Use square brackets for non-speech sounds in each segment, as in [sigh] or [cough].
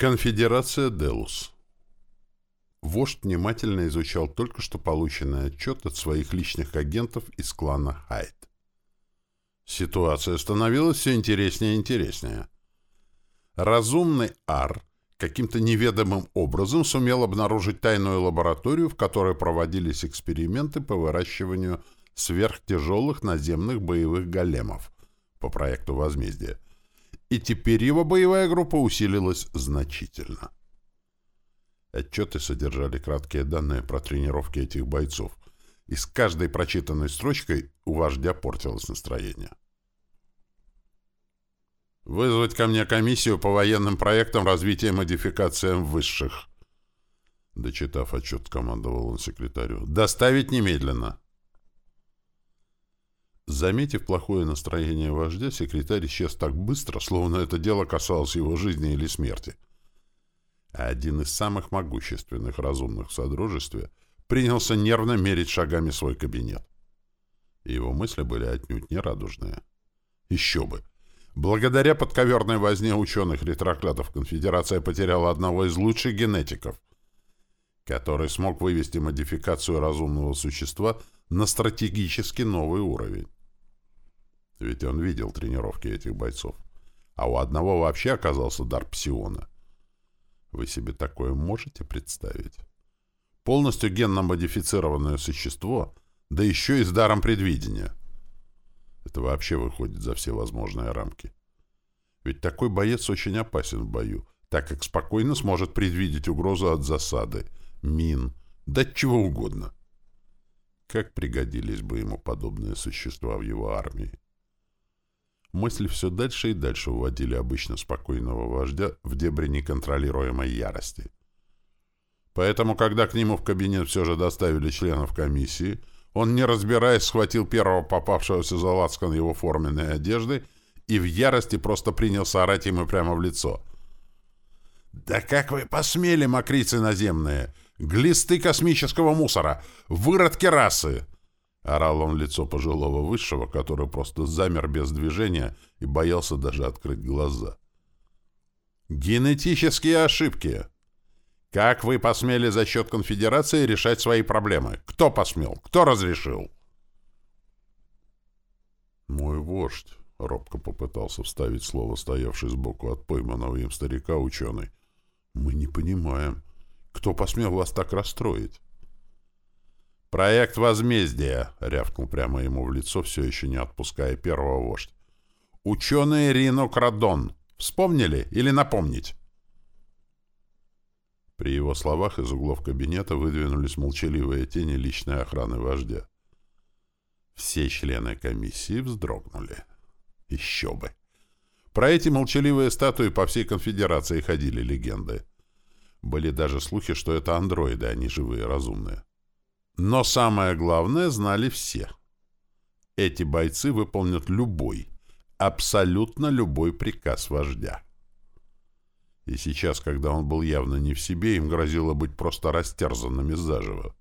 Конфедерация Делус. Вождь внимательно изучал только что полученный отчет от своих личных агентов из клана Хайд. Ситуация становилась все интереснее и интереснее. Разумный Ар каким-то неведомым образом сумел обнаружить тайную лабораторию, в которой проводились эксперименты по выращиванию сверхтяжелых наземных боевых големов по проекту «Возмездие», и теперь его боевая группа усилилась значительно. Отчеты содержали краткие данные про тренировки этих бойцов, и с каждой прочитанной строчкой у вождя портилось настроение. «Вызвать ко мне комиссию по военным проектам развития модификациям высших», Дочитав отчет, командовал он секретарю. «Доставить немедленно!» Заметив плохое настроение вождя, секретарь исчез так быстро, словно это дело касалось его жизни или смерти. Один из самых могущественных разумных в Содружестве принялся нервно мерить шагами свой кабинет. Его мысли были отнюдь нерадужные. Еще бы! Благодаря подковерной возне ученых-ретроклятов Конфедерация потеряла одного из лучших генетиков, который смог вывести модификацию разумного существа на стратегически новый уровень. Ведь он видел тренировки этих бойцов. А у одного вообще оказался дар псиона. Вы себе такое можете представить? Полностью генно-модифицированное существо, да еще и с даром предвидения. Это вообще выходит за все возможные рамки. Ведь такой боец очень опасен в бою, так как спокойно сможет предвидеть угрозу от засады, мин, да чего угодно. Как пригодились бы ему подобные существа в его армии? Мысли все дальше и дальше уводили обычно спокойного вождя в дебри неконтролируемой ярости. Поэтому, когда к нему в кабинет все же доставили членов комиссии, он, не разбираясь, схватил первого попавшегося за лацкан его форменной одежды и в ярости просто принялся орать ему прямо в лицо. «Да как вы посмели, мокрицы наземные! Глисты космического мусора! Выродки расы!» Орал он лицо пожилого высшего, который просто замер без движения и боялся даже открыть глаза. «Генетические ошибки! Как вы посмели за счет конфедерации решать свои проблемы? Кто посмел? Кто разрешил?» «Мой вождь», — робко попытался вставить слово, стоявший сбоку от пойманного им старика ученый. «Мы не понимаем, кто посмел вас так расстроить?» «Проект возмездия», — рявкнул прямо ему в лицо, все еще не отпуская первого вождь. «Ученый Рино Крадон. Вспомнили или напомнить?» При его словах из углов кабинета выдвинулись молчаливые тени личной охраны вождя. Все члены комиссии вздрогнули. Еще бы! Про эти молчаливые статуи по всей конфедерации ходили легенды. Были даже слухи, что это андроиды, а не живые разумные. Но самое главное знали все. Эти бойцы выполнят любой, абсолютно любой приказ вождя. И сейчас, когда он был явно не в себе, им грозило быть просто растерзанными заживо.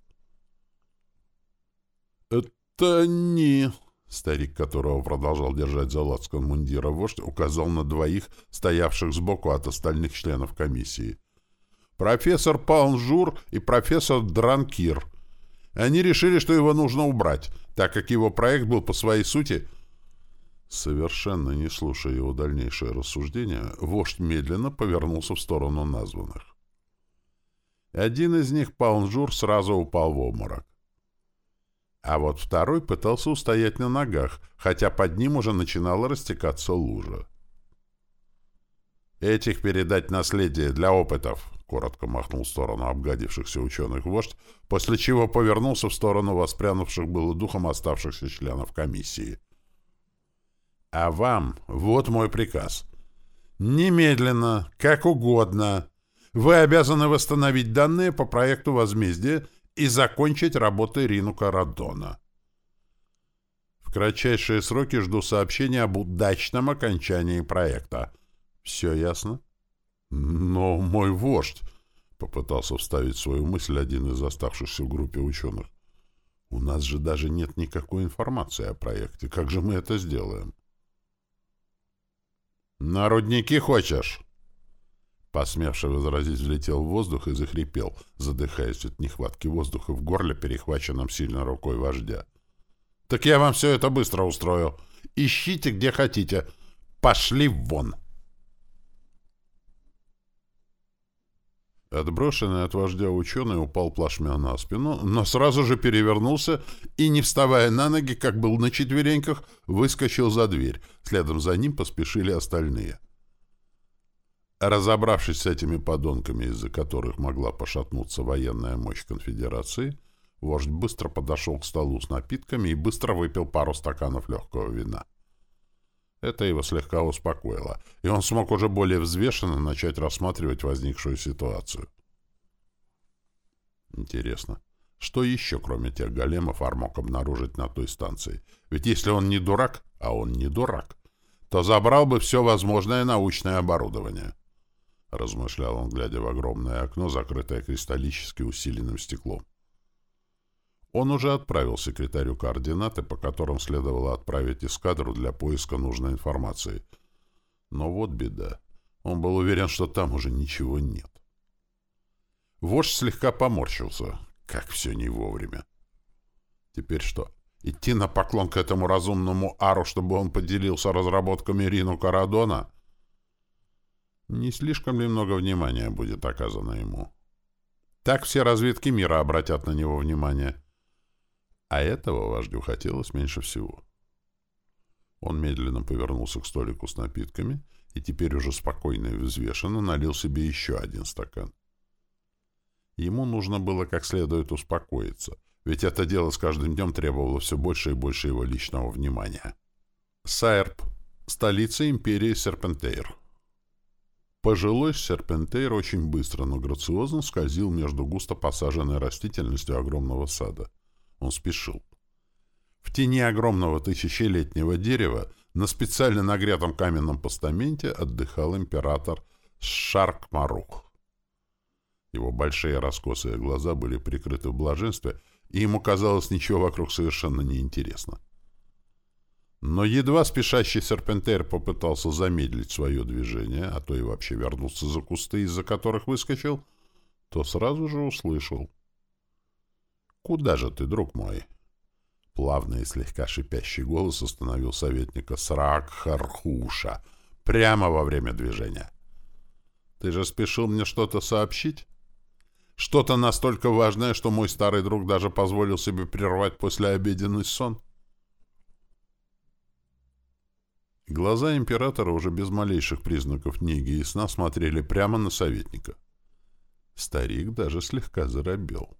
«Это не...» Старик, которого продолжал держать за лацкан мундира вождь, указал на двоих, стоявших сбоку от остальных членов комиссии. «Профессор Паунжур и профессор Дранкир — они решили, что его нужно убрать, так как его проект был по своей сути... Совершенно не слушая его дальнейшее рассуждение, вождь медленно повернулся в сторону названных. Один из них, Паунжур, сразу упал в обморок. А вот второй пытался устоять на ногах, хотя под ним уже начинала растекаться лужа. «Этих передать наследие для опытов», коротко махнул в сторону обгадившихся ученых вождь, после чего повернулся в сторону воспрянувших было духом оставшихся членов комиссии. «А вам вот мой приказ. Немедленно, как угодно, вы обязаны восстановить данные по проекту возмездия и закончить работы Ринука Радона. В кратчайшие сроки жду сообщения об удачном окончании проекта. Все ясно?» «Но мой вождь...» — попытался вставить свою мысль один из оставшихся в группе ученых. «У нас же даже нет никакой информации о проекте. Как же мы это сделаем?» «На рудники хочешь?» Посмевший возразить, взлетел в воздух и захрипел, задыхаясь от нехватки воздуха в горле, перехваченном сильной рукой вождя. «Так я вам все это быстро устрою. Ищите, где хотите. Пошли вон!» Отброшенный от вождя ученый упал плашмя на спину, но сразу же перевернулся и, не вставая на ноги, как был на четвереньках, выскочил за дверь. Следом за ним поспешили остальные. Разобравшись с этими подонками, из-за которых могла пошатнуться военная мощь конфедерации, вождь быстро подошел к столу с напитками и быстро выпил пару стаканов легкого вина. Это его слегка успокоило, и он смог уже более взвешенно начать рассматривать возникшую ситуацию. Интересно, что еще, кроме тех големов, Ар мог обнаружить на той станции? Ведь если он не дурак, а он не дурак, то забрал бы все возможное научное оборудование. — размышлял он, глядя в огромное окно, закрытое кристаллически усиленным стеклом. Он уже отправил секретарю координаты, по которым следовало отправить эскадру для поиска нужной информации. Но вот беда. Он был уверен, что там уже ничего нет. Вождь слегка поморщился. Как все не вовремя. Теперь что, идти на поклон к этому разумному Ару, чтобы он поделился разработками Рину Карадона? Не слишком ли много внимания будет оказано ему? Так все разведки мира обратят на него внимание. А этого вождю хотелось меньше всего. Он медленно повернулся к столику с напитками и теперь уже спокойно и взвешенно налил себе еще один стакан. Ему нужно было как следует успокоиться, ведь это дело с каждым днем требовало все больше и больше его личного внимания. Сайрп, столица империи Серпентейр. Пожилой серпентейр очень быстро, но грациозно скользил между густо посаженной растительностью огромного сада. Он спешил. В тени огромного тысячелетнего дерева на специально нагретом каменном постаменте отдыхал император Шарк-Марух. Его большие раскосые глаза были прикрыты в блаженстве, и ему казалось ничего вокруг совершенно неинтересно. Но едва спешащий серпентер попытался замедлить свое движение, а то и вообще вернуться за кусты, из-за которых выскочил, то сразу же услышал. «Куда же ты, друг мой?» Плавный и слегка шипящий голос остановил советника Срак Хархуша прямо во время движения. «Ты же спешил мне что-то сообщить?» «Что-то настолько важное, что мой старый друг даже позволил себе прервать послеобеденный сон?» Глаза императора уже без малейших признаков неги и сна смотрели прямо на советника. Старик даже слегка заробел.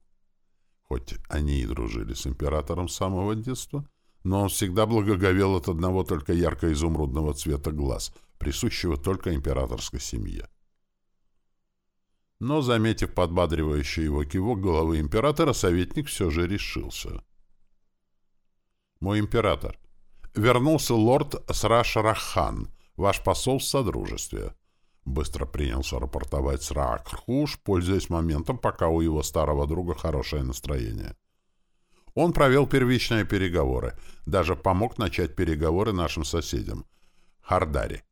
Хоть они и дружили с императором с самого детства, но он всегда благоговел от одного только ярко-изумрудного цвета глаз, присущего только императорской семье. Но, заметив подбадривающий его кивок головы императора, советник все же решился. «Мой император, вернулся лорд Сраш-Рахан, ваш посол в Содружестве. Быстро принялся рапортовать Сраакхуш, пользуясь моментом, пока у его старого друга хорошее настроение. Он провел первичные переговоры, даже помог начать переговоры нашим соседям. Хардари.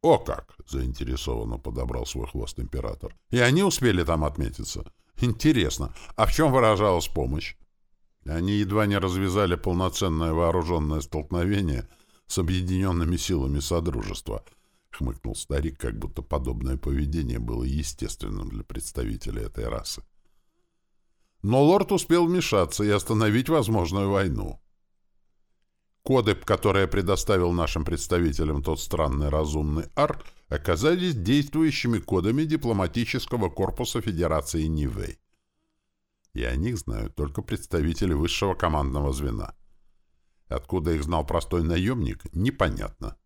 «О как!» — заинтересованно подобрал свой хвост император. «И они успели там отметиться? Интересно, а в чем выражалась помощь?» Они едва не развязали полноценное вооруженное столкновение с объединенными силами Содружества, — хмыкнул старик, как будто подобное поведение было естественным для представителей этой расы. Но лорд успел вмешаться и остановить возможную войну. Коды, которые предоставил нашим представителям тот странный разумный Ар, оказались действующими кодами дипломатического корпуса Федерации Нивэй и о них знают только представители высшего командного звена. Откуда их знал простой наемник, непонятно.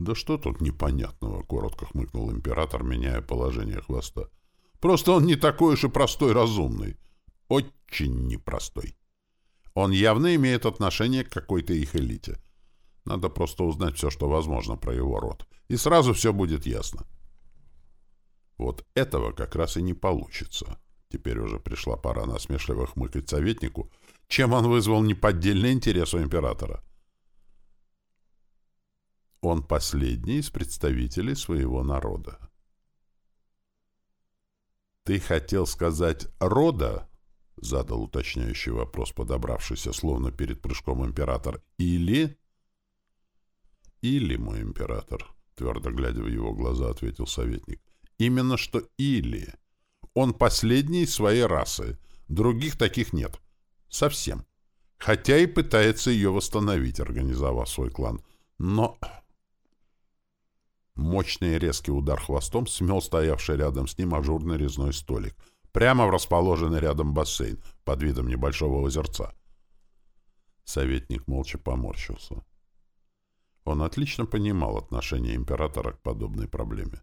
«Да что тут непонятного?» — коротко хмыкнул император, меняя положение хвоста. «Просто он не такой уж и простой разумный. Очень непростой. Он явно имеет отношение к какой-то их элите. Надо просто узнать все, что возможно про его род, и сразу все будет ясно». Вот этого как раз и не получится. Теперь уже пришла пора насмешливо хмыкать советнику, чем он вызвал неподдельный интерес у императора. Он последний из представителей своего народа. «Ты хотел сказать «рода»?» — задал уточняющий вопрос, подобравшийся, словно перед прыжком император. «Или...» «Или, мой император», — твердо глядя в его глаза, ответил советник. «Именно что «или». Он последний из своей расы. Других таких нет. Совсем. Хотя и пытается ее восстановить, организовав свой клан. Но Мощный резкий удар хвостом смел стоявший рядом с ним ажурный резной столик, прямо в расположенный рядом бассейн, под видом небольшого озерца. Советник молча поморщился. Он отлично понимал отношение императора к подобной проблеме.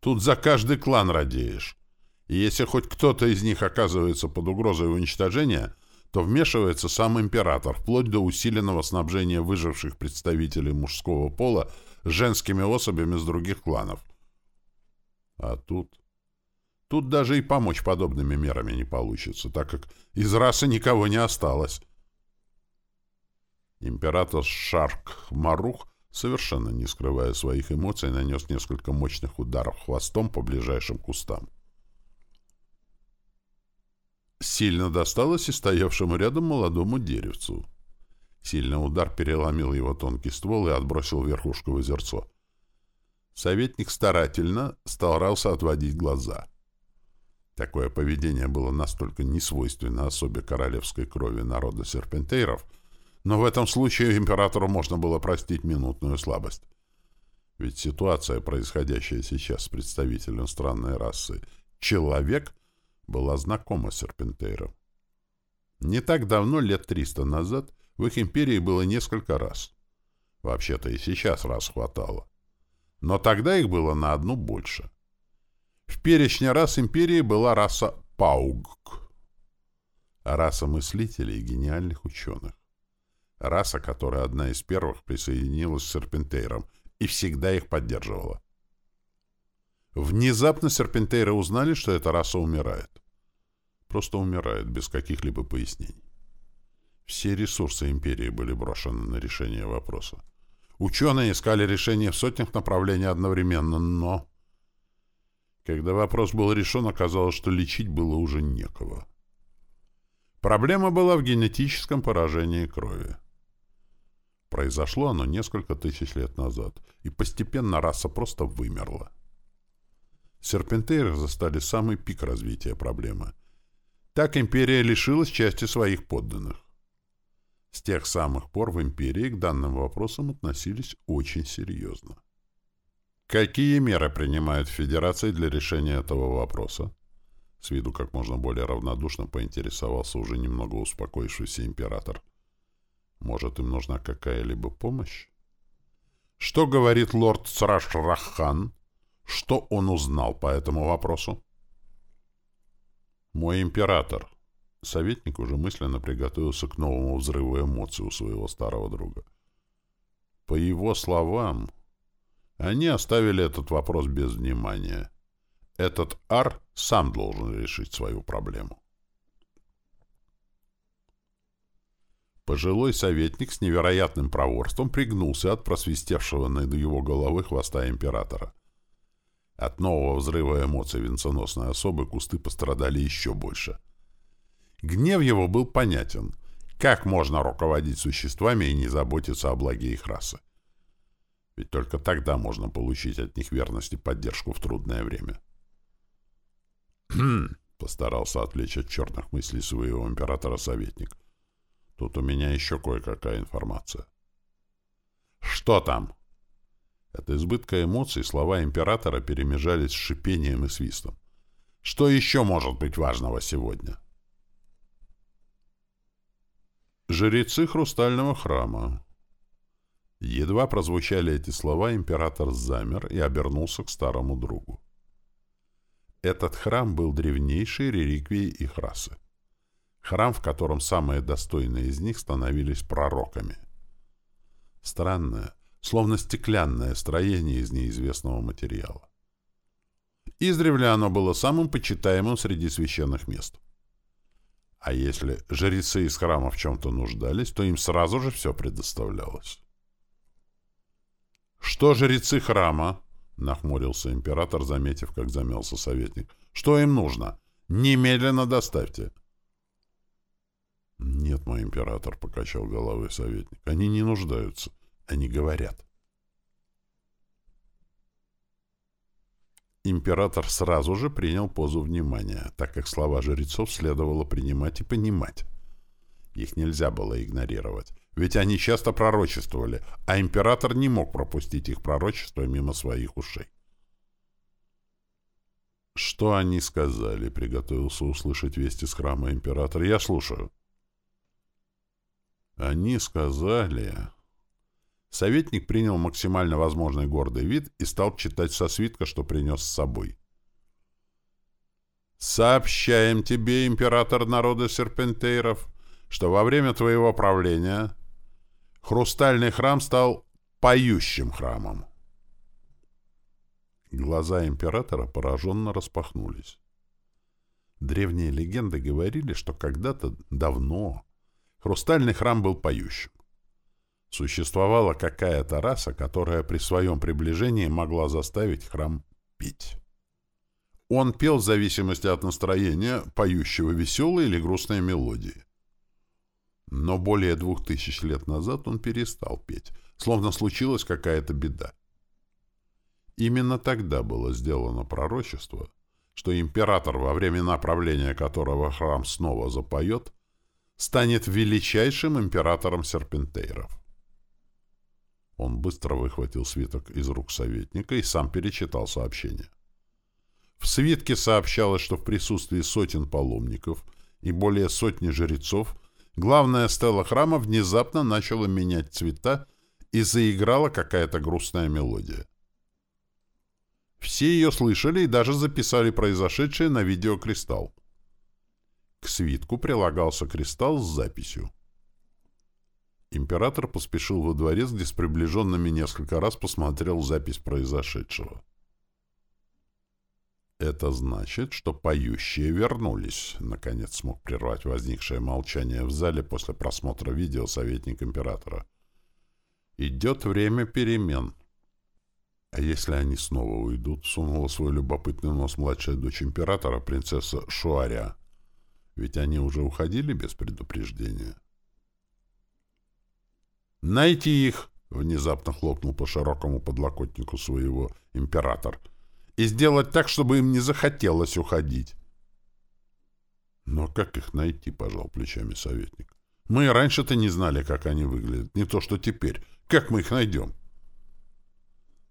Тут за каждый клан радеешь. И если хоть кто-то из них оказывается под угрозой уничтожения, то вмешивается сам император, вплоть до усиленного снабжения выживших представителей мужского пола женскими особями с других кланов. А тут... Тут даже и помочь подобными мерами не получится, так как из расы никого не осталось. Император Шарк-Марух, совершенно не скрывая своих эмоций, нанес несколько мощных ударов хвостом по ближайшим кустам. Сильно досталось и стоявшему рядом молодому деревцу. Сильный удар переломил его тонкий ствол и отбросил верхушку в озерцо. Советник старательно старался отводить глаза. Такое поведение было настолько несвойственно особе королевской крови народа серпентейров, но в этом случае императору можно было простить минутную слабость. Ведь ситуация, происходящая сейчас с представителем странной расы, человек, была знакома серпентейрам. Не так давно, лет триста назад, в их империи было несколько раз. Вообще-то и сейчас раз хватало. Но тогда их было на одну больше. В перечне рас империи была раса Паугк. Раса мыслителей и гениальных ученых. Раса, которая одна из первых присоединилась к серпентейрам и всегда их поддерживала. Внезапно серпентейры узнали, что эта раса умирает. Просто умирает, без каких-либо пояснений. Все ресурсы империи были брошены на решение вопроса. Ученые искали решение в сотнях направлений одновременно, но... Когда вопрос был решен, оказалось, что лечить было уже некого. Проблема была в генетическом поражении крови. Произошло оно несколько тысяч лет назад, и постепенно раса просто вымерла. Серпентейры застали самый пик развития проблемы. Так империя лишилась части своих подданных. С тех самых пор в империи к данным вопросам относились очень серьезно. Какие меры принимает Федерация для решения этого вопроса? С виду как можно более равнодушно поинтересовался уже немного успокоившийся император. Может, им нужна какая-либо помощь? Что говорит лорд Сраш-Рахан? Что он узнал по этому вопросу? Мой император, Советник уже мысленно приготовился к новому взрыву эмоций у своего старого друга. По его словам, они оставили этот вопрос без внимания. Этот Ар сам должен решить свою проблему. Пожилой советник с невероятным проворством пригнулся от просвистевшего над его головой хвоста императора. От нового взрыва эмоций венценосной особы кусты пострадали еще больше — Гнев его был понятен. Как можно руководить существами и не заботиться о благе их расы? Ведь только тогда можно получить от них верность и поддержку в трудное время. «Хм!» [clears throat] — постарался отвлечь от черных мыслей своего императора-советник. «Тут у меня еще кое-какая информация». «Что там?» От избытка эмоций слова императора перемежались с шипением и свистом. «Что еще может быть важного сегодня?» Жрецы хрустального храма. Едва прозвучали эти слова, император замер и обернулся к старому другу. Этот храм был древнейшей реликвией их расы. Храм, в котором самые достойные из них становились пророками. Странное, словно стеклянное строение из неизвестного материала. Издревле оно было самым почитаемым среди священных мест — а если жрецы из храма в чем-то нуждались, то им сразу же все предоставлялось. «Что жрецы храма?» — нахмурился император, заметив, как замялся советник. «Что им нужно? Немедленно доставьте!» «Нет, мой император», — покачал головой советник. «Они не нуждаются. Они говорят». Император сразу же принял позу внимания, так как слова жрецов следовало принимать и понимать. Их нельзя было игнорировать, ведь они часто пророчествовали, а император не мог пропустить их пророчество мимо своих ушей. «Что они сказали?» — приготовился услышать вести с храма императора. «Я слушаю». «Они сказали...» Советник принял максимально возможный гордый вид и стал читать со свитка, что принес с собой. «Сообщаем тебе, император народа серпентейров, что во время твоего правления хрустальный храм стал поющим храмом». Глаза императора пораженно распахнулись. Древние легенды говорили, что когда-то давно хрустальный храм был поющим. Существовала какая-то раса, которая при своем приближении могла заставить храм петь. Он пел в зависимости от настроения, поющего веселые или грустные мелодии. Но более двух тысяч лет назад он перестал петь, словно случилась какая-то беда. Именно тогда было сделано пророчество, что император, во времена правления которого храм снова запоет, станет величайшим императором серпентейров. Он быстро выхватил свиток из рук советника и сам перечитал сообщение. В свитке сообщалось, что в присутствии сотен паломников и более сотни жрецов главная стела храма внезапно начала менять цвета и заиграла какая-то грустная мелодия. Все ее слышали и даже записали произошедшее на видеокристалл. К свитку прилагался кристалл с записью. Император поспешил во дворец, где с приближенными несколько раз посмотрел запись произошедшего. «Это значит, что поющие вернулись», — наконец смог прервать возникшее молчание в зале после просмотра видео советник императора. «Идет время перемен». «А если они снова уйдут?» — сунула свой любопытный нос младшая дочь императора, принцесса Шуаря. «Ведь они уже уходили без предупреждения». «Найти их!» — внезапно хлопнул по широкому подлокотнику своего император. «И сделать так, чтобы им не захотелось уходить!» «Но как их найти?» — пожал плечами советник. «Мы раньше-то не знали, как они выглядят. Не то, что теперь. Как мы их найдем?»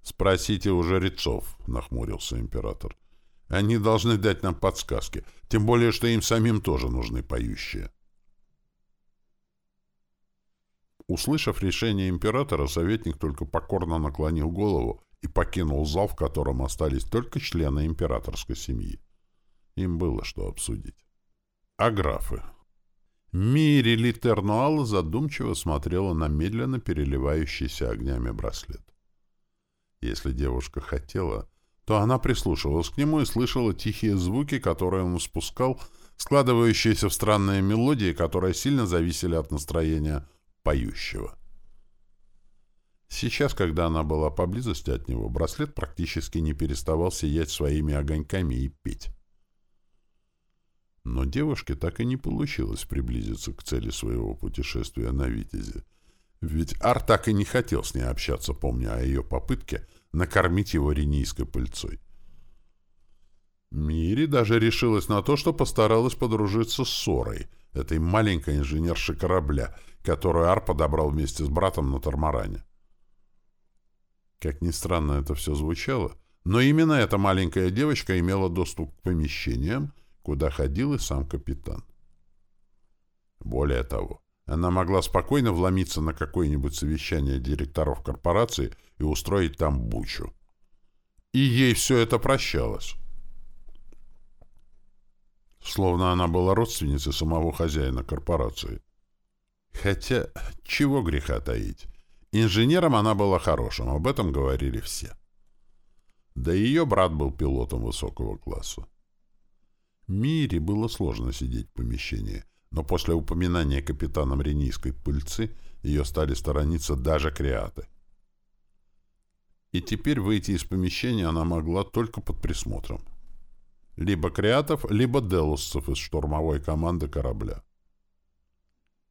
«Спросите у жрецов», — нахмурился император. «Они должны дать нам подсказки, тем более, что им самим тоже нужны поющие». Услышав решение императора, советник только покорно наклонил голову и покинул зал, в котором остались только члены императорской семьи. Им было что обсудить. А графы? Мири Литернуал задумчиво смотрела на медленно переливающийся огнями браслет. Если девушка хотела, то она прислушивалась к нему и слышала тихие звуки, которые он спускал, складывающиеся в странные мелодии, которые сильно зависели от настроения поющего. Сейчас, когда она была поблизости от него, браслет практически не переставал сиять своими огоньками и петь. Но девушке так и не получилось приблизиться к цели своего путешествия на Витязе. Ведь Ар так и не хотел с ней общаться, помня о ее попытке накормить его ренийской пыльцой. Мири даже решилась на то, что постаралась подружиться с Сорой, этой маленькой инженершей корабля, которую Ар подобрал вместе с братом на Тормаране. Как ни странно это все звучало, но именно эта маленькая девочка имела доступ к помещениям, куда ходил и сам капитан. Более того, она могла спокойно вломиться на какое-нибудь совещание директоров корпорации и устроить там бучу. И ей все это прощалось. Словно она была родственницей самого хозяина корпорации. Хотя, чего греха таить. Инженером она была хорошим, об этом говорили все. Да и ее брат был пилотом высокого класса. Мире было сложно сидеть в помещении, но после упоминания капитаном ренийской пыльцы ее стали сторониться даже креаты. И теперь выйти из помещения она могла только под присмотром. Либо креатов, либо делусцев из штурмовой команды корабля.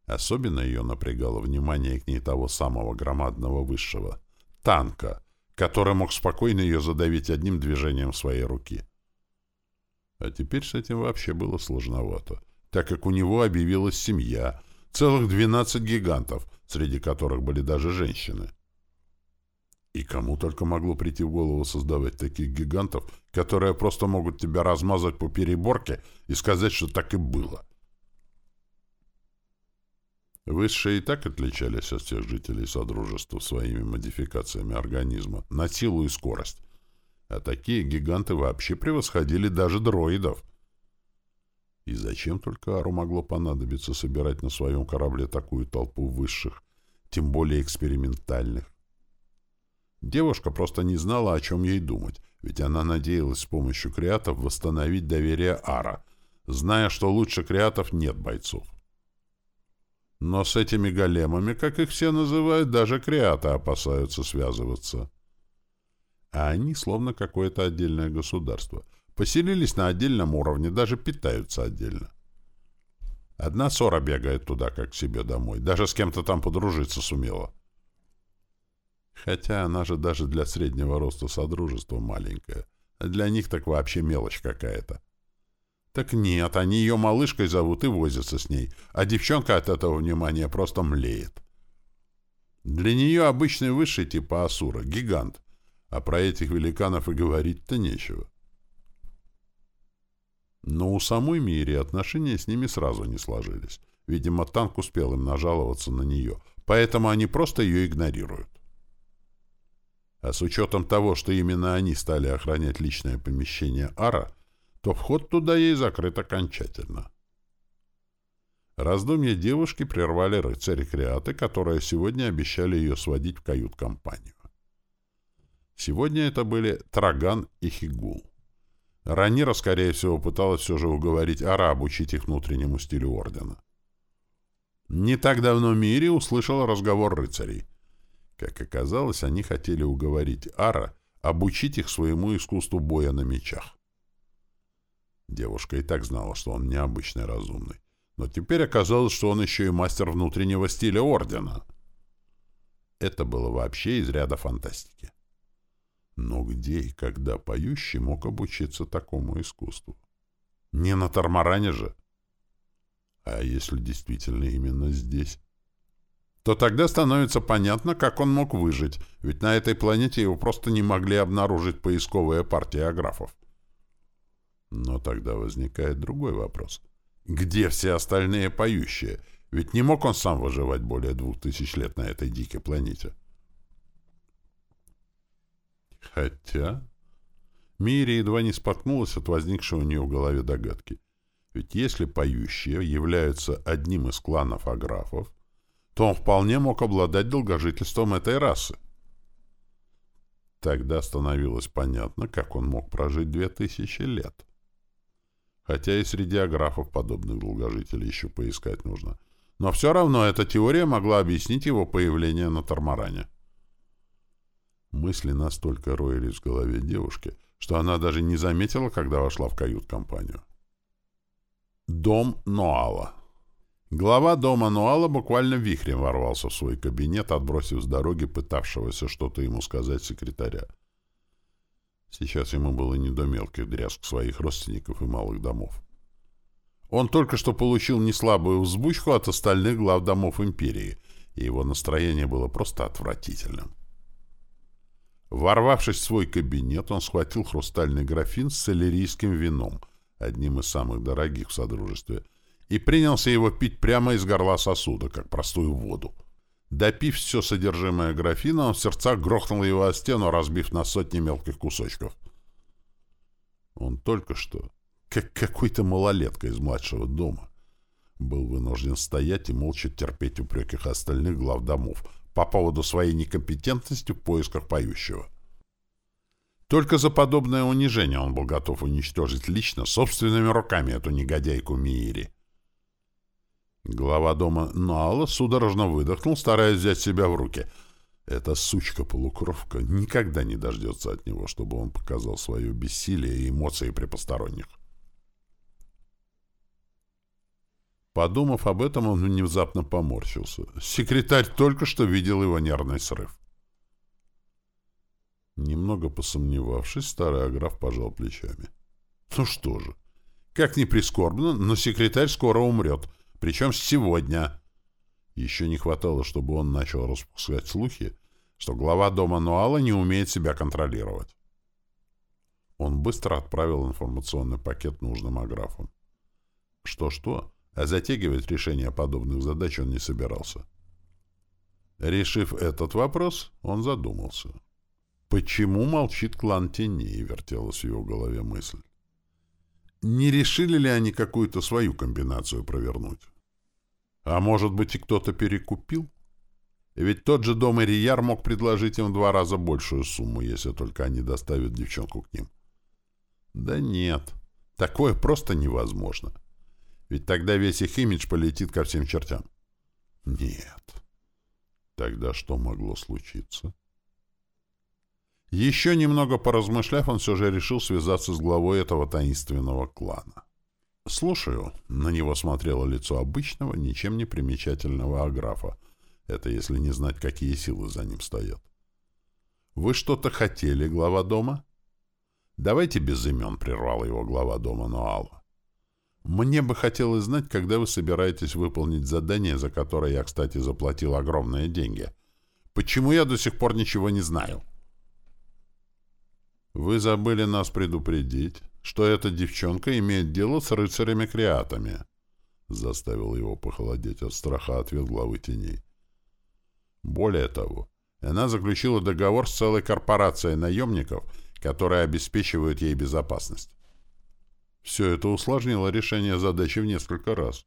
Особенно ее напрягало внимание к ней того самого громадного высшего — танка, который мог спокойно ее задавить одним движением своей руки. А теперь с этим вообще было сложновато, так как у него объявилась семья, целых 12 гигантов, среди которых были даже женщины. И кому только могло прийти в голову создавать таких гигантов, которые просто могут тебя размазать по переборке и сказать, что так и было. Высшие и так отличались от всех жителей Содружества своими модификациями организма на силу и скорость. А такие гиганты вообще превосходили даже дроидов. И зачем только Ару могло понадобиться собирать на своем корабле такую толпу высших, тем более экспериментальных? Девушка просто не знала, о чем ей думать, ведь она надеялась с помощью креатов восстановить доверие Ара, зная, что лучше креатов нет бойцов. Но с этими големами, как их все называют, даже креаты опасаются связываться. А они словно какое-то отдельное государство. Поселились на отдельном уровне, даже питаются отдельно. Одна ссора бегает туда, как к себе домой. Даже с кем-то там подружиться сумела. Хотя она же даже для среднего роста содружества маленькая. Для них так вообще мелочь какая-то. Так нет, они ее малышкой зовут и возятся с ней, а девчонка от этого внимания просто млеет. Для нее обычный высший типа Асура, гигант, а про этих великанов и говорить-то нечего. Но у самой Мири отношения с ними сразу не сложились. Видимо, танк успел им нажаловаться на нее, поэтому они просто ее игнорируют. А с учетом того, что именно они стали охранять личное помещение Ара, то вход туда ей закрыт окончательно. Раздумья девушки прервали рыцари-креаты, которые сегодня обещали ее сводить в кают-компанию. Сегодня это были Траган и Хигул. Ранира, скорее всего, пыталась все же уговорить Ара обучить их внутреннему стилю Ордена. Не так давно Мири услышала разговор рыцарей. Как оказалось, они хотели уговорить Ара обучить их своему искусству боя на мечах. Девушка и так знала, что он необычный разумный. Но теперь оказалось, что он еще и мастер внутреннего стиля Ордена. Это было вообще из ряда фантастики. Но где и когда поющий мог обучиться такому искусству? Не на Тормаране же. А если действительно именно здесь? То тогда становится понятно, как он мог выжить, ведь на этой планете его просто не могли обнаружить поисковые партии аграфов. Но тогда возникает другой вопрос. Где все остальные поющие? Ведь не мог он сам выживать более двух тысяч лет на этой дикой планете. Хотя... Мири едва не споткнулась от возникшей у нее в голове догадки. Ведь если поющие являются одним из кланов аграфов, то он вполне мог обладать долгожительством этой расы. Тогда становилось понятно, как он мог прожить две тысячи лет хотя и среди аграфов подобных долгожителей еще поискать нужно. Но все равно эта теория могла объяснить его появление на Тормаране. Мысли настолько роились в голове девушки, что она даже не заметила, когда вошла в кают-компанию. Дом Ноала Глава дома Нуала буквально вихрем ворвался в свой кабинет, отбросив с дороги пытавшегося что-то ему сказать секретаря. Сейчас ему было не до мелких дрязг своих родственников и малых домов. Он только что получил неслабую взбучку от остальных глав домов империи, и его настроение было просто отвратительным. Ворвавшись в свой кабинет, он схватил хрустальный графин с солерийским вином, одним из самых дорогих в Содружестве, и принялся его пить прямо из горла сосуда, как простую воду. Допив все содержимое графина, он в сердцах грохнул его о стену, разбив на сотни мелких кусочков. Он только что, как какой-то малолетка из младшего дома, был вынужден стоять и молча терпеть упреки остальных глав домов по поводу своей некомпетентности в поисках поющего. Только за подобное унижение он был готов уничтожить лично, собственными руками эту негодяйку Миири. Глава дома Нуала судорожно выдохнул, стараясь взять себя в руки. Эта сучка-полукровка никогда не дождется от него, чтобы он показал свое бессилие и эмоции при посторонних. Подумав об этом, он внезапно поморщился. Секретарь только что видел его нервный срыв. Немного посомневавшись, старый аграф пожал плечами. Ну что же, как ни прискорбно, но секретарь скоро умрет, причем сегодня. Еще не хватало, чтобы он начал распускать слухи, что глава дома Нуала не умеет себя контролировать. Он быстро отправил информационный пакет нужным аграфам. Что-что, а затягивать решение подобных задач он не собирался. Решив этот вопрос, он задумался. «Почему молчит клан теней?» — вертелась в его голове мысль. «Не решили ли они какую-то свою комбинацию провернуть? А может быть, и кто-то перекупил? Ведь тот же дом Ирияр мог предложить им в два раза большую сумму, если только они доставят девчонку к ним. Да нет, такое просто невозможно. Ведь тогда весь их имидж полетит ко всем чертям. Нет. Тогда что могло случиться? Еще немного поразмышляв, он все же решил связаться с главой этого таинственного клана. «Слушаю», — на него смотрело лицо обычного, ничем не примечательного аграфа. Это если не знать, какие силы за ним стоят. «Вы что-то хотели, глава дома?» «Давайте без имен», — прервал его глава дома Нуала. «Мне бы хотелось знать, когда вы собираетесь выполнить задание, за которое я, кстати, заплатил огромные деньги. Почему я до сих пор ничего не знаю?» «Вы забыли нас предупредить, что эта девчонка имеет дело с рыцарями-креатами», — заставил его похолодеть от страха ответ главы теней. Более того, она заключила договор с целой корпорацией наемников, которые обеспечивают ей безопасность. Все это усложнило решение задачи в несколько раз.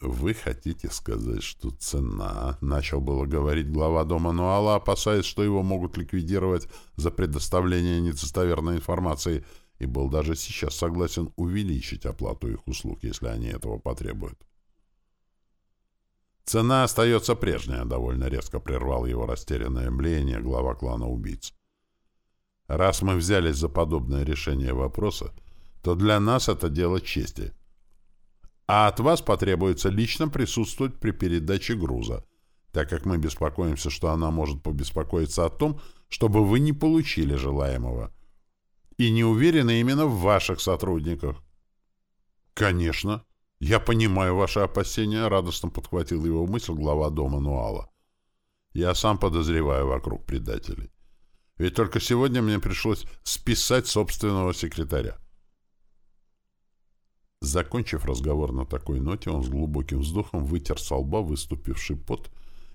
«Вы хотите сказать, что цена...» — начал было говорить глава дома Нуала, опасаясь, что его могут ликвидировать за предоставление недостоверной информации, и был даже сейчас согласен увеличить оплату их услуг, если они этого потребуют. «Цена остается прежняя», — довольно резко прервал его растерянное мление глава клана убийц. «Раз мы взялись за подобное решение вопроса, то для нас это дело чести» а от вас потребуется лично присутствовать при передаче груза, так как мы беспокоимся, что она может побеспокоиться о том, чтобы вы не получили желаемого. И не уверены именно в ваших сотрудниках. Конечно. Я понимаю ваши опасения, радостно подхватил его мысль глава дома Нуала. Я сам подозреваю вокруг предателей. Ведь только сегодня мне пришлось списать собственного секретаря. Закончив разговор на такой ноте, он с глубоким вздохом вытер со лба выступивший пот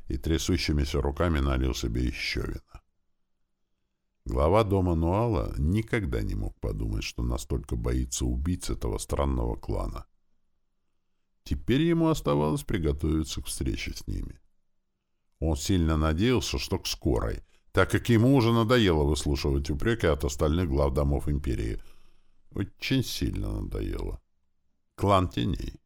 и трясущимися руками налил себе еще вина. Глава дома Нуала никогда не мог подумать, что настолько боится убийц этого странного клана. Теперь ему оставалось приготовиться к встрече с ними. Он сильно надеялся, что к скорой, так как ему уже надоело выслушивать упреки от остальных глав домов империи. Очень сильно надоело. Клан теней.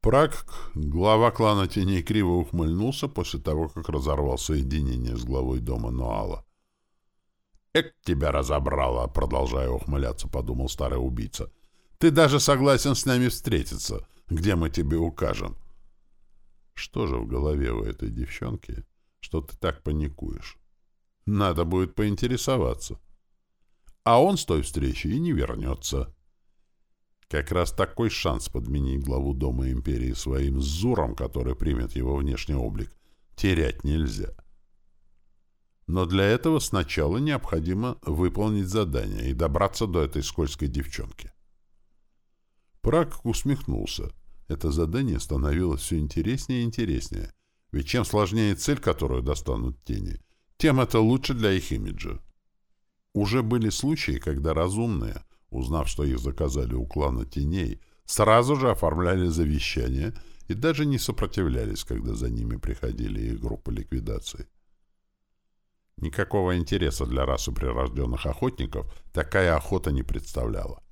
Прак, глава клана теней, криво ухмыльнулся после того, как разорвал соединение с главой дома Ноала. «Эк, тебя разобрало!» — продолжая ухмыляться, подумал старый убийца. «Ты даже согласен с нами встретиться, где мы тебе укажем». «Что же в голове у этой девчонки, что ты так паникуешь?» «Надо будет поинтересоваться». А он с той встречи и не вернется. Как раз такой шанс подменить главу Дома Империи своим Зуром, который примет его внешний облик, терять нельзя. Но для этого сначала необходимо выполнить задание и добраться до этой скользкой девчонки. Прак усмехнулся. Это задание становилось все интереснее и интереснее. Ведь чем сложнее цель, которую достанут тени, тем это лучше для их имиджа. Уже были случаи, когда разумные, узнав, что их заказали у клана теней, сразу же оформляли завещание и даже не сопротивлялись, когда за ними приходили их группы ликвидации. Никакого интереса для расы прирожденных охотников такая охота не представляла.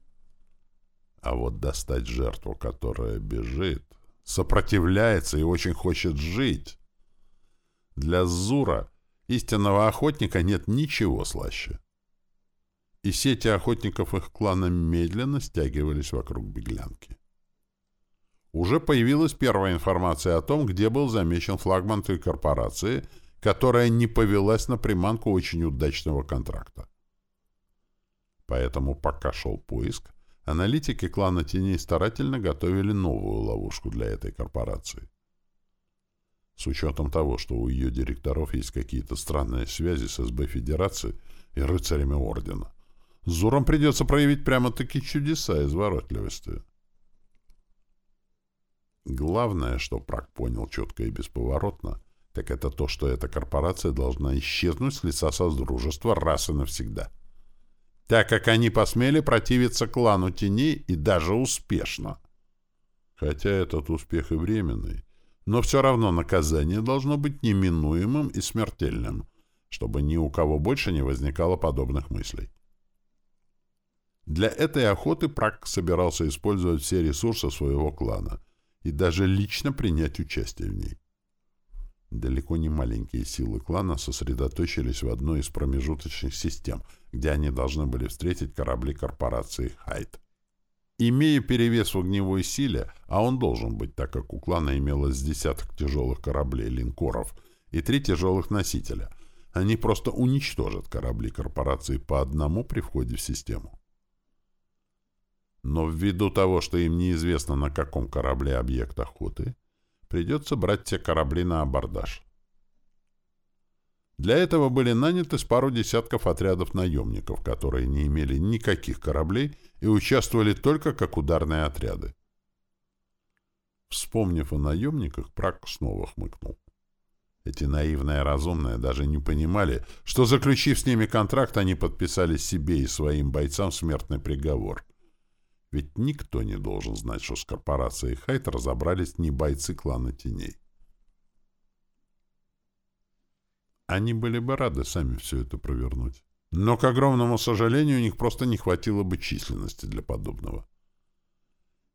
А вот достать жертву, которая бежит, сопротивляется и очень хочет жить. Для Зура Истинного охотника нет ничего слаще. И сети охотников их клана медленно стягивались вокруг беглянки. Уже появилась первая информация о том, где был замечен флагман той корпорации, которая не повелась на приманку очень удачного контракта. Поэтому пока шел поиск, аналитики клана Теней старательно готовили новую ловушку для этой корпорации. С учетом того, что у ее директоров есть какие-то странные связи с СБ Федерации и рыцарями Ордена, Зурам придется проявить прямо-таки чудеса изворотливости. Главное, что Прак понял четко и бесповоротно, так это то, что эта корпорация должна исчезнуть с лица Содружества раз и навсегда. Так как они посмели противиться клану теней и даже успешно. Хотя этот успех и временный, но все равно наказание должно быть неминуемым и смертельным, чтобы ни у кого больше не возникало подобных мыслей. Для этой охоты Прак собирался использовать все ресурсы своего клана и даже лично принять участие в ней. Далеко не маленькие силы клана сосредоточились в одной из промежуточных систем, где они должны были встретить корабли корпорации «Хайт». Имея перевес в огневой силе, а он должен быть, так как у клана имелось десяток тяжелых кораблей линкоров и три тяжелых носителя, они просто уничтожат корабли корпорации по одному при входе в систему. Но ввиду того, что им неизвестно, на каком корабле объект охоты, придется брать те корабли на абордаж. Для этого были наняты с пару десятков отрядов наемников, которые не имели никаких кораблей и участвовали только как ударные отряды. Вспомнив о наемниках, Прак снова хмыкнул. Эти наивные разумные даже не понимали, что, заключив с ними контракт, они подписали себе и своим бойцам смертный приговор. Ведь никто не должен знать, что с корпорацией Хайт разобрались не бойцы клана Теней. Они были бы рады сами все это провернуть. Но, к огромному сожалению, у них просто не хватило бы численности для подобного.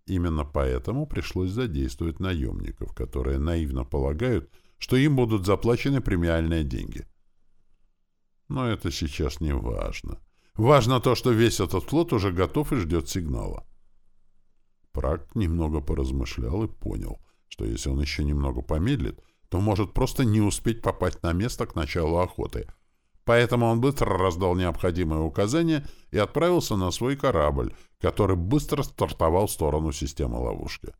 Именно поэтому пришлось задействовать наемников, которые наивно полагают, что им будут заплачены премиальные деньги. Но это сейчас не важно. Важно то, что весь этот флот уже готов и ждет сигнала. Прак немного поразмышлял и понял, что если он еще немного помедлит, то может просто не успеть попасть на место к началу охоты. Поэтому он быстро раздал необходимые указания и отправился на свой корабль, который быстро стартовал в сторону системы ловушки.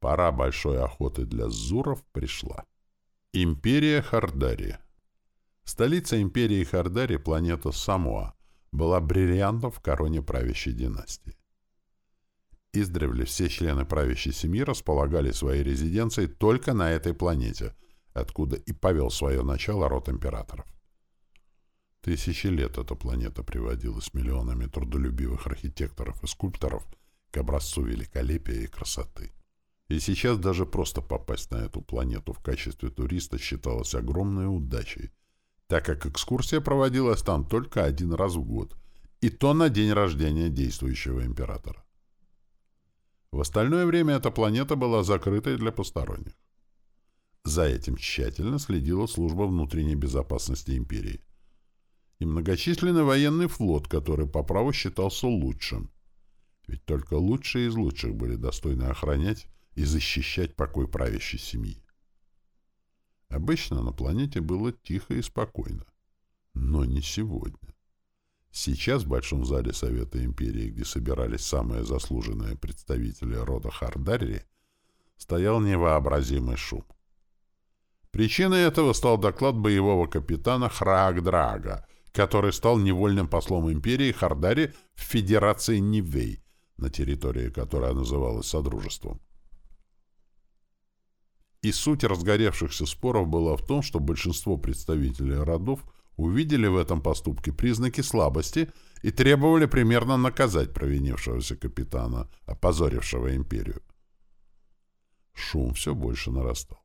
Пора большой охоты для Зуров пришла. Империя Хардари Столица империи Хардари, планета Самуа, была бриллиантом в короне правящей династии. Издревле все члены правящей семьи располагали свои резиденции только на этой планете, откуда и повел свое начало род императоров. Тысячи лет эта планета приводилась миллионами трудолюбивых архитекторов и скульпторов к образцу великолепия и красоты. И сейчас даже просто попасть на эту планету в качестве туриста считалось огромной удачей – так как экскурсия проводилась там только один раз в год, и то на день рождения действующего императора. В остальное время эта планета была закрытой для посторонних. За этим тщательно следила служба внутренней безопасности империи и многочисленный военный флот, который по праву считался лучшим. Ведь только лучшие из лучших были достойны охранять и защищать покой правящей семьи. Обычно на планете было тихо и спокойно. Но не сегодня. Сейчас в Большом зале Совета Империи, где собирались самые заслуженные представители рода Хардари, стоял невообразимый шум. Причиной этого стал доклад боевого капитана Храак который стал невольным послом империи Хардари в Федерации Нивей, на территории которой называлась Содружеством. И суть разгоревшихся споров была в том, что большинство представителей родов увидели в этом поступке признаки слабости и требовали примерно наказать провинившегося капитана, опозорившего империю. Шум все больше нарастал.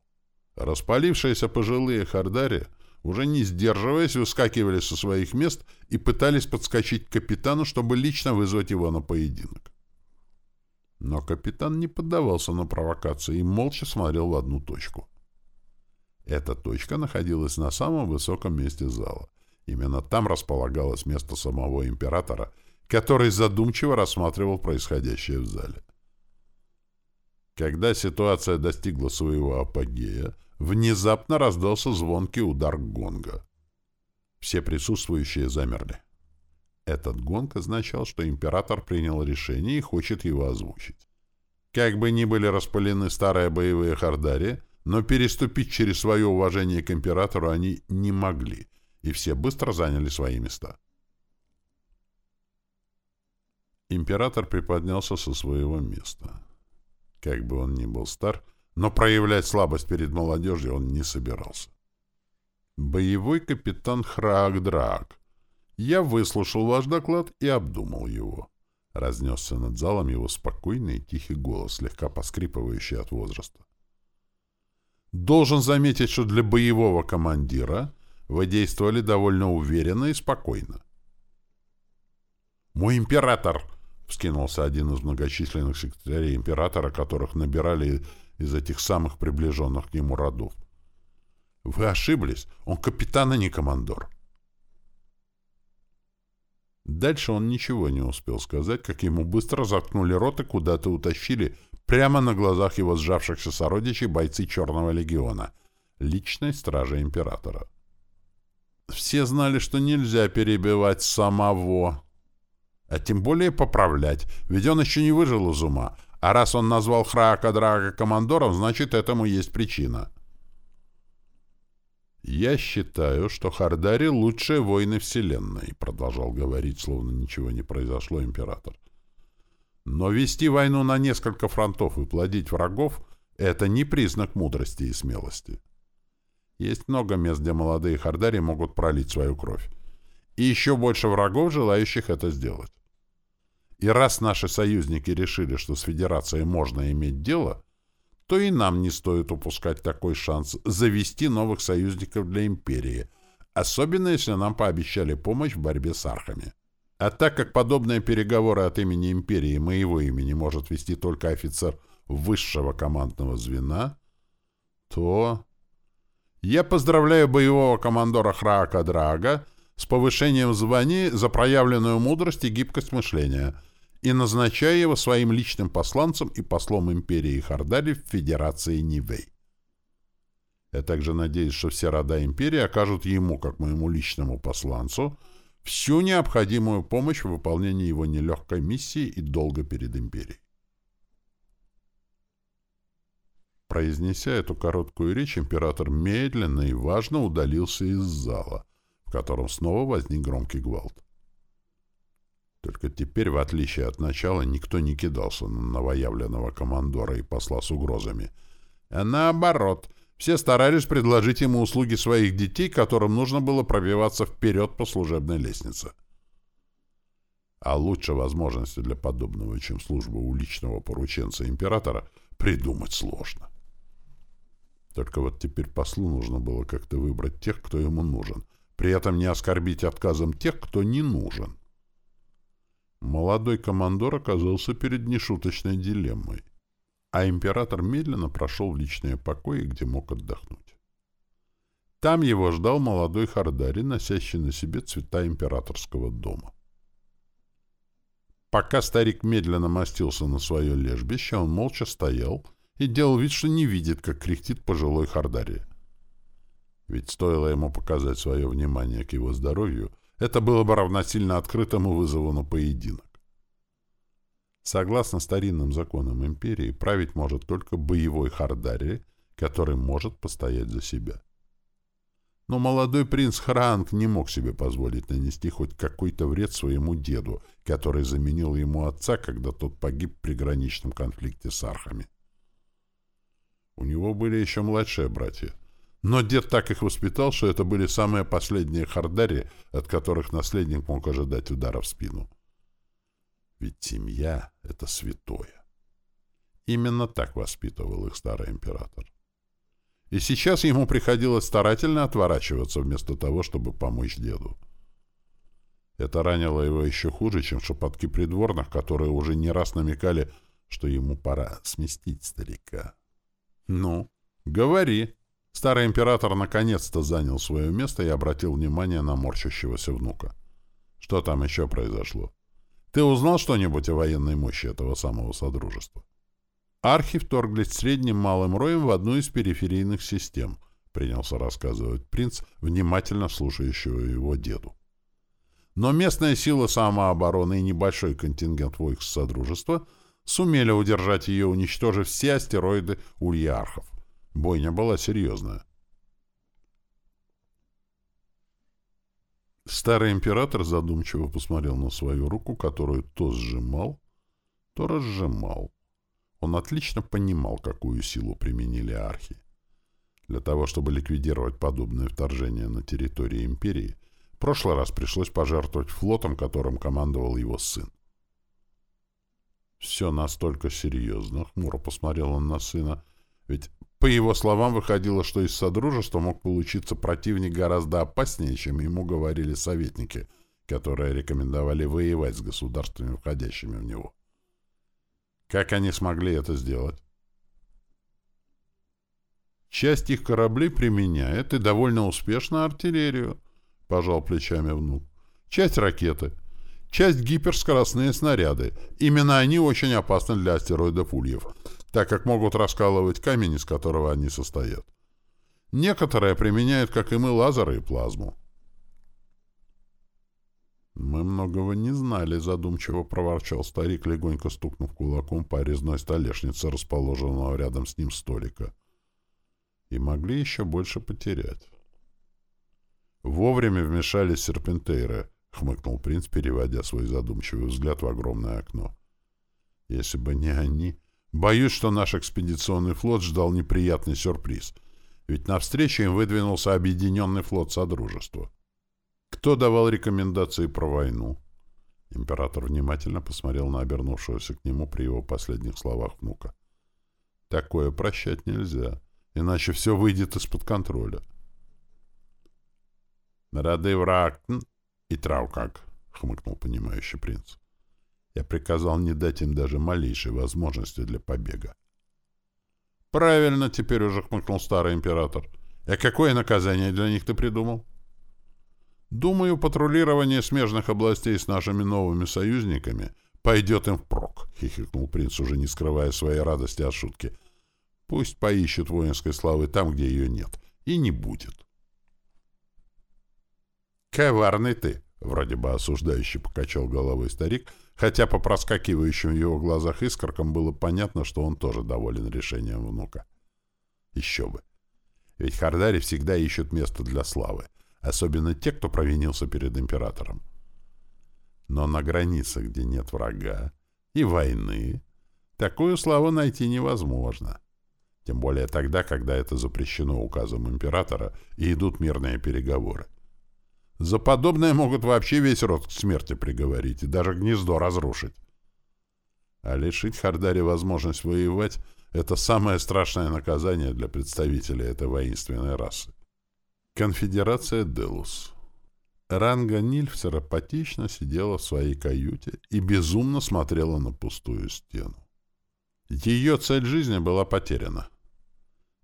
Распалившиеся пожилые хардари, уже не сдерживаясь, выскакивали со своих мест и пытались подскочить к капитану, чтобы лично вызвать его на поединок. Но капитан не поддавался на провокации и молча смотрел в одну точку. Эта точка находилась на самом высоком месте зала. Именно там располагалось место самого императора, который задумчиво рассматривал происходящее в зале. Когда ситуация достигла своего апогея, внезапно раздался звонкий удар гонга. Все присутствующие замерли. Этот гонг означал, что император принял решение и хочет его озвучить. Как бы ни были распылены старые боевые хардари, но переступить через свое уважение к императору они не могли, и все быстро заняли свои места. Император приподнялся со своего места. Как бы он ни был стар, но проявлять слабость перед молодежью он не собирался. Боевой капитан Храак Я выслушал ваш доклад и обдумал его. Разнесся над залом его спокойный и тихий голос, слегка поскрипывающий от возраста. Должен заметить, что для боевого командира вы действовали довольно уверенно и спокойно. «Мой император!» — вскинулся один из многочисленных секретарей императора, которых набирали из этих самых приближенных к нему родов. «Вы ошиблись. Он капитан, а не командор». Дальше он ничего не успел сказать, как ему быстро заткнули рот и куда-то утащили прямо на глазах его сжавшихся сородичей бойцы Черного легиона, личной стражи императора. Все знали, что нельзя перебивать самого, а тем более поправлять, ведь он еще не выжил из ума, а раз он назвал Храака Драга командором, значит, этому есть причина. «Я считаю, что Хардари — лучшие воины Вселенной», — продолжал говорить, словно ничего не произошло император. «Но вести войну на несколько фронтов и плодить врагов — это не признак мудрости и смелости. Есть много мест, где молодые Хардари могут пролить свою кровь. И еще больше врагов, желающих это сделать. И раз наши союзники решили, что с Федерацией можно иметь дело, то и нам не стоит упускать такой шанс завести новых союзников для империи, особенно если нам пообещали помощь в борьбе с архами. А так как подобные переговоры от имени империи моего имени может вести только офицер высшего командного звена, то... Я поздравляю боевого командора Храака Драга с повышением звания за проявленную мудрость и гибкость мышления — и назначая его своим личным посланцем и послом империи Хардали в Федерации Нивей. Я также надеюсь, что все рода империи окажут ему, как моему личному посланцу, всю необходимую помощь в выполнении его нелегкой миссии и долга перед империей. Произнеся эту короткую речь, император медленно и важно удалился из зала, в котором снова возник громкий гвалт. Только теперь, в отличие от начала, никто не кидался на новоявленного командора и посла с угрозами. А наоборот, все старались предложить ему услуги своих детей, которым нужно было пробиваться вперед по служебной лестнице. А лучше возможности для подобного, чем служба у личного порученца императора, придумать сложно. Только вот теперь послу нужно было как-то выбрать тех, кто ему нужен, при этом не оскорбить отказом тех, кто не нужен. Молодой командор оказался перед нешуточной дилеммой, а император медленно прошел в личные покои, где мог отдохнуть. Там его ждал молодой Хардари, носящий на себе цвета императорского дома. Пока старик медленно мастился на свое лежбище, он молча стоял и делал вид, что не видит, как кряхтит пожилой Хардари. Ведь стоило ему показать свое внимание к его здоровью, это было бы равносильно открытому вызову на поединок. Согласно старинным законам империи, править может только боевой Хардари, который может постоять за себя. Но молодой принц Хранг не мог себе позволить нанести хоть какой-то вред своему деду, который заменил ему отца, когда тот погиб при граничном конфликте с архами. У него были еще младшие братья, но дед так их воспитал, что это были самые последние хардари, от которых наследник мог ожидать удара в спину. Ведь семья — это святое. Именно так воспитывал их старый император. И сейчас ему приходилось старательно отворачиваться вместо того, чтобы помочь деду. Это ранило его еще хуже, чем шепотки придворных, которые уже не раз намекали, что ему пора сместить старика. «Ну, говори!» Старый император наконец-то занял свое место и обратил внимание на морщащегося внука. Что там еще произошло? Ты узнал что-нибудь о военной мощи этого самого Содружества? Архи вторглись средним малым роем в одну из периферийных систем, принялся рассказывать принц, внимательно слушающего его деду. Но местная сила самообороны и небольшой контингент войск Содружества сумели удержать ее, уничтожив все астероиды ульярхов. Бойня была серьезная. Старый император задумчиво посмотрел на свою руку, которую то сжимал, то разжимал. Он отлично понимал, какую силу применили архи. Для того, чтобы ликвидировать подобное вторжение на территории империи, в прошлый раз пришлось пожертвовать флотом, которым командовал его сын. «Все настолько серьезно», — хмуро посмотрел он на сына, ведь по его словам, выходило, что из Содружества мог получиться противник гораздо опаснее, чем ему говорили советники, которые рекомендовали воевать с государствами, входящими в него. Как они смогли это сделать? Часть их кораблей применяет и довольно успешно артиллерию, пожал плечами внук. Часть ракеты, часть гиперскоростные снаряды. Именно они очень опасны для астероидов Ульев — так как могут раскалывать камень, из которого они состоят. Некоторые применяют, как и мы, лазеры и плазму. «Мы многого не знали», — задумчиво проворчал старик, легонько стукнув кулаком по резной столешнице, расположенного рядом с ним столика. «И могли еще больше потерять». «Вовремя вмешались серпентейры», — хмыкнул принц, переводя свой задумчивый взгляд в огромное окно. «Если бы не они, Боюсь, что наш экспедиционный флот ждал неприятный сюрприз, ведь навстречу им выдвинулся объединенный флот Содружества. Кто давал рекомендации про войну? Император внимательно посмотрел на обернувшегося к нему при его последних словах внука. Такое прощать нельзя, иначе все выйдет из-под контроля. «Рады враг и траукак», — хмыкнул понимающий принц. Я приказал не дать им даже малейшей возможности для побега. «Правильно, теперь уже хмыкнул старый император. А какое наказание для них ты придумал?» «Думаю, патрулирование смежных областей с нашими новыми союзниками пойдет им впрок», — хихикнул принц, уже не скрывая своей радости от шутки. «Пусть поищут воинской славы там, где ее нет. И не будет». «Коварный ты!» — вроде бы осуждающий покачал головой старик — хотя по проскакивающим в его глазах искоркам было понятно, что он тоже доволен решением внука. Еще бы. Ведь Хардари всегда ищут место для славы, особенно те, кто провинился перед императором. Но на границе, где нет врага и войны, такую славу найти невозможно. Тем более тогда, когда это запрещено указом императора и идут мирные переговоры. За подобное могут вообще весь род к смерти приговорить и даже гнездо разрушить. А лишить Хардари возможность воевать — это самое страшное наказание для представителей этой воинственной расы. Конфедерация Делус. Ранга Нильфсера апатично сидела в своей каюте и безумно смотрела на пустую стену. Ее цель жизни была потеряна.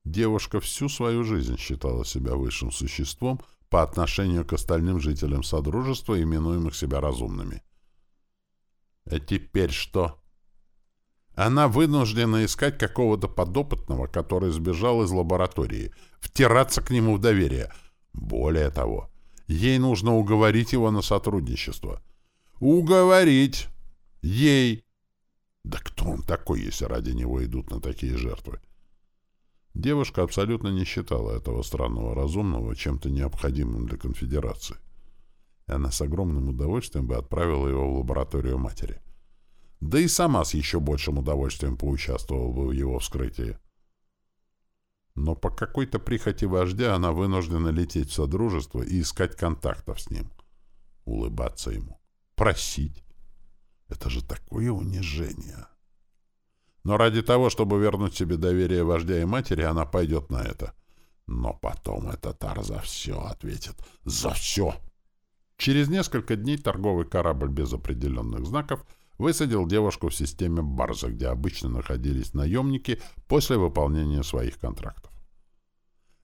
Девушка всю свою жизнь считала себя высшим существом — по отношению к остальным жителям Содружества, именуемых себя разумными. А теперь что? Она вынуждена искать какого-то подопытного, который сбежал из лаборатории, втираться к нему в доверие. Более того, ей нужно уговорить его на сотрудничество. Уговорить! Ей! Да кто он такой, если ради него идут на такие жертвы? Девушка абсолютно не считала этого странного разумного чем-то необходимым для конфедерации. И она с огромным удовольствием бы отправила его в лабораторию матери. Да и сама с еще большим удовольствием поучаствовала бы в его вскрытии. Но по какой-то прихоти вождя она вынуждена лететь в Содружество и искать контактов с ним. Улыбаться ему. Просить. Это же такое унижение. Но ради того, чтобы вернуть себе доверие вождя и матери, она пойдет на это. Но потом этот Ар за все ответит. За все! Через несколько дней торговый корабль без определенных знаков высадил девушку в системе Барза, где обычно находились наемники после выполнения своих контрактов.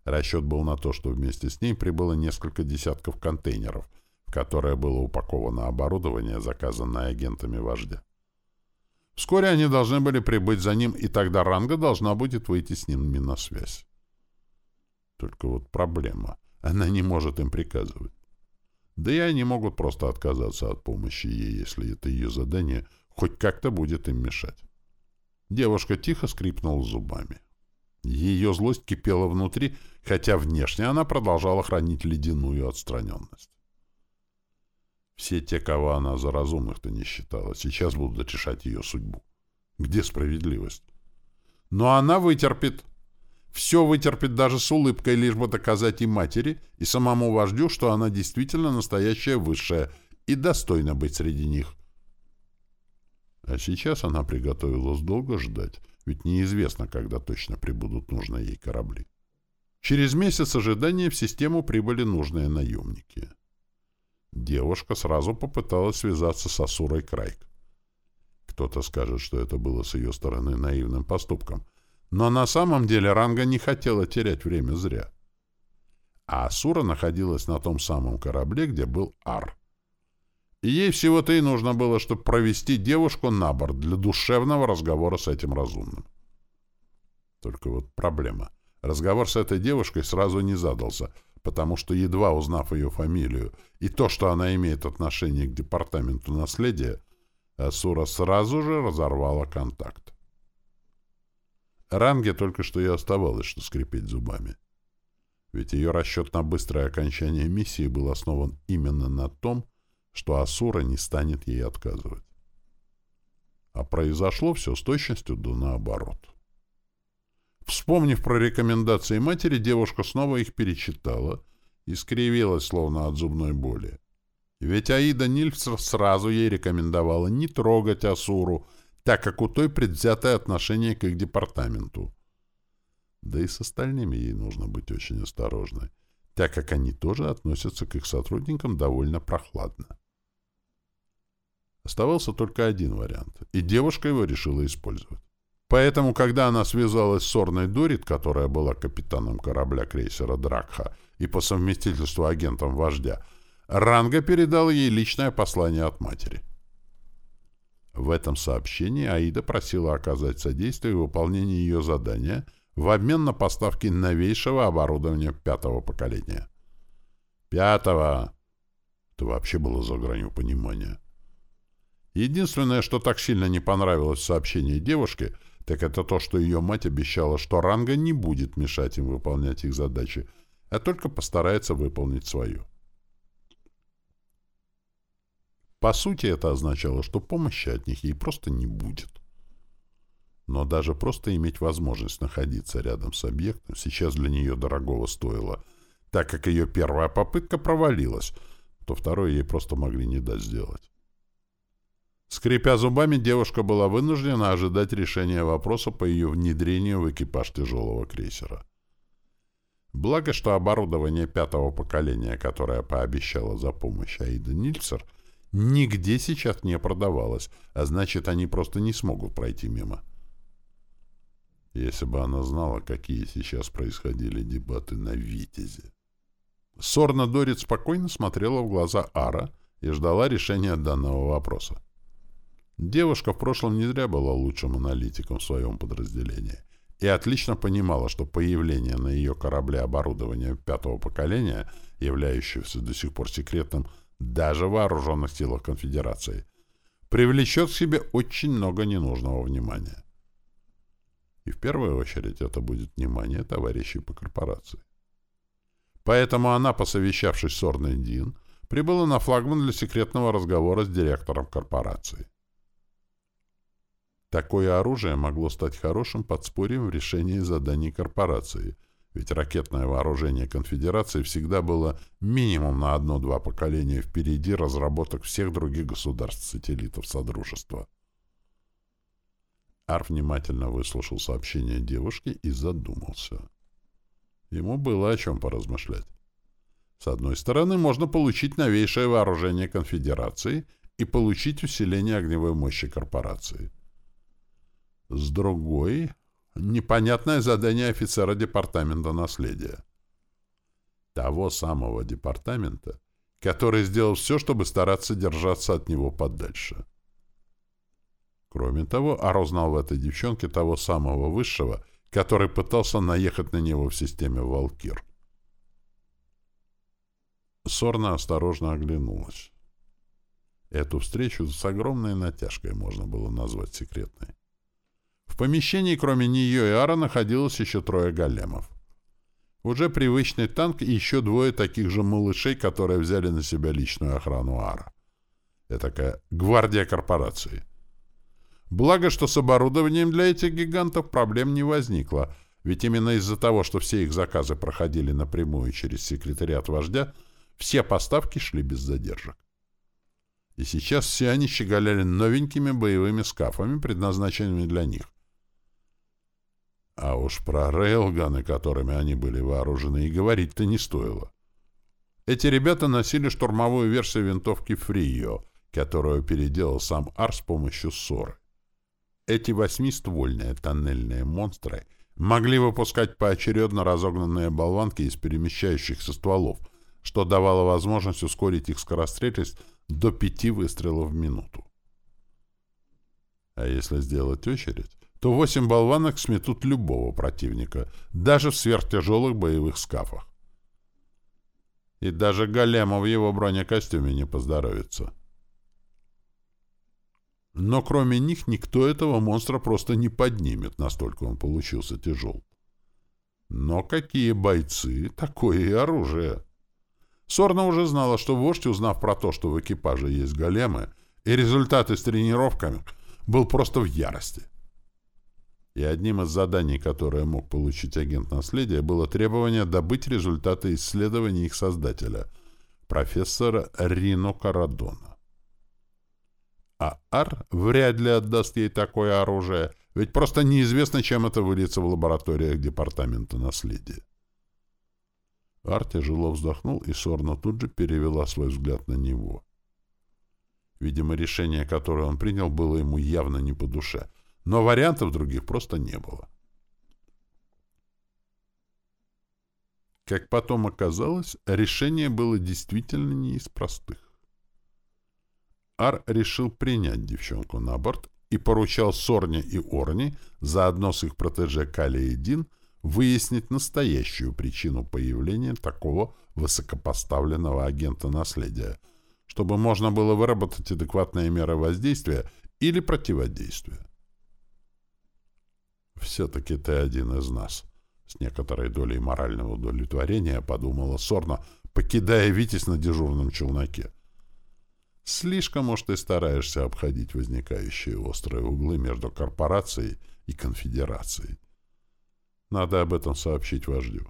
Расчет был на то, что вместе с ней прибыло несколько десятков контейнеров, в которые было упаковано оборудование, заказанное агентами вождя. Вскоре они должны были прибыть за ним, и тогда Ранга должна будет выйти с ними на связь. Только вот проблема. Она не может им приказывать. Да и они могут просто отказаться от помощи ей, если это ее задание хоть как-то будет им мешать. Девушка тихо скрипнула зубами. Ее злость кипела внутри, хотя внешне она продолжала хранить ледяную отстраненность. Все те, кого она за разумных-то не считала, сейчас будут решать ее судьбу. Где справедливость? Но она вытерпит. Все вытерпит даже с улыбкой, лишь бы доказать и матери, и самому вождю, что она действительно настоящая высшая и достойна быть среди них. А сейчас она приготовилась долго ждать, ведь неизвестно, когда точно прибудут нужные ей корабли. Через месяц ожидания в систему прибыли нужные наемники. Девушка сразу попыталась связаться с Асурой Крайк. Кто-то скажет, что это было с ее стороны наивным поступком, но на самом деле Ранга не хотела терять время зря. А Асура находилась на том самом корабле, где был Ар. И ей всего-то и нужно было, чтобы провести девушку на борт для душевного разговора с этим разумным. Только вот проблема. Разговор с этой девушкой сразу не задался, потому что, едва узнав ее фамилию и то, что она имеет отношение к департаменту наследия, Асура сразу же разорвала контакт. Ранге только что и оставалось, что скрипеть зубами. Ведь ее расчет на быстрое окончание миссии был основан именно на том, что Асура не станет ей отказывать. А произошло все с точностью до наоборот. Вспомнив про рекомендации матери, девушка снова их перечитала и скривилась, словно от зубной боли. Ведь Аида Нильфсер сразу ей рекомендовала не трогать Асуру, так как у той предвзятое отношение к их департаменту. Да и с остальными ей нужно быть очень осторожной, так как они тоже относятся к их сотрудникам довольно прохладно. Оставался только один вариант, и девушка его решила использовать. Поэтому, когда она связалась с Орной Дорит, которая была капитаном корабля крейсера «Дракха» и по совместительству агентом вождя, Ранга передал ей личное послание от матери. В этом сообщении Аида просила оказать содействие в выполнении ее задания в обмен на поставки новейшего оборудования пятого поколения. Пятого! Это вообще было за гранью понимания. Единственное, что так сильно не понравилось в сообщении девушки — так это то, что ее мать обещала, что Ранга не будет мешать им выполнять их задачи, а только постарается выполнить свою. По сути, это означало, что помощи от них ей просто не будет. Но даже просто иметь возможность находиться рядом с объектом сейчас для нее дорогого стоило, так как ее первая попытка провалилась, то второй ей просто могли не дать сделать. Скрипя зубами, девушка была вынуждена ожидать решения вопроса по ее внедрению в экипаж тяжелого крейсера. Благо, что оборудование пятого поколения, которое пообещала за помощь Аида Нильцер, нигде сейчас не продавалось, а значит, они просто не смогут пройти мимо. Если бы она знала, какие сейчас происходили дебаты на «Витязе». Сорна Дорит спокойно смотрела в глаза Ара и ждала решения данного вопроса. Девушка в прошлом не зря была лучшим аналитиком в своем подразделении и отлично понимала, что появление на ее корабле оборудования пятого поколения, являющегося до сих пор секретным даже в вооруженных силах конфедерации, привлечет к себе очень много ненужного внимания. И в первую очередь это будет внимание товарищей по корпорации. Поэтому она, посовещавшись с Орной Дин, прибыла на флагман для секретного разговора с директором корпорации. Такое оружие могло стать хорошим подспорьем в решении заданий корпорации, ведь ракетное вооружение конфедерации всегда было минимум на одно-два поколения впереди разработок всех других государств-сателлитов Содружества. Ар внимательно выслушал сообщение девушки и задумался. Ему было о чем поразмышлять. С одной стороны, можно получить новейшее вооружение конфедерации и получить усиление огневой мощи корпорации – с другой — непонятное задание офицера департамента наследия. Того самого департамента, который сделал все, чтобы стараться держаться от него подальше. Кроме того, Ар узнал в этой девчонке того самого высшего, который пытался наехать на него в системе «Валкир». Сорна осторожно оглянулась. Эту встречу с огромной натяжкой можно было назвать секретной. В помещении, кроме нее и Ара, находилось еще трое големов. Уже привычный танк и еще двое таких же малышей, которые взяли на себя личную охрану Ара. Это такая гвардия корпорации. Благо, что с оборудованием для этих гигантов проблем не возникло, ведь именно из-за того, что все их заказы проходили напрямую через секретариат вождя, все поставки шли без задержек. И сейчас все они щеголяли новенькими боевыми скафами, предназначенными для них. А уж про рейлганы, которыми они были вооружены, и говорить-то не стоило. Эти ребята носили штурмовую версию винтовки «Фрио», которую переделал сам Ар с помощью ссоры. Эти восьмиствольные тоннельные монстры могли выпускать поочередно разогнанные болванки из перемещающихся стволов, что давало возможность ускорить их скорострельность до пяти выстрелов в минуту. А если сделать очередь, то восемь болванок сметут любого противника, даже в сверхтяжелых боевых скафах. И даже голему в его бронекостюме не поздоровится. Но кроме них никто этого монстра просто не поднимет, настолько он получился тяжел. Но какие бойцы, такое и оружие. Сорна уже знала, что вождь, узнав про то, что в экипаже есть големы, и результаты с тренировками, был просто в ярости. И одним из заданий, которое мог получить агент наследия, было требование добыть результаты исследований их создателя, профессора Рино Карадона. А Ар вряд ли отдаст ей такое оружие, ведь просто неизвестно, чем это выльется в лабораториях Департамента наследия. Ар тяжело вздохнул, и Сорна тут же перевела свой взгляд на него. Видимо, решение, которое он принял, было ему явно не по душе — но вариантов других просто не было. Как потом оказалось, решение было действительно не из простых. Ар решил принять девчонку на борт и поручал Сорне и Орне, заодно с их протеже Кали и Дин, выяснить настоящую причину появления такого высокопоставленного агента наследия, чтобы можно было выработать адекватные меры воздействия или противодействия. «Все-таки ты один из нас», — с некоторой долей морального удовлетворения подумала Сорна, покидая Витязь на дежурном челноке. «Слишком уж ты стараешься обходить возникающие острые углы между корпорацией и конфедерацией. Надо об этом сообщить вождю».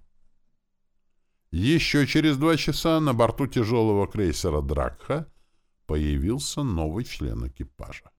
Еще через два часа на борту тяжелого крейсера «Дракха» появился новый член экипажа.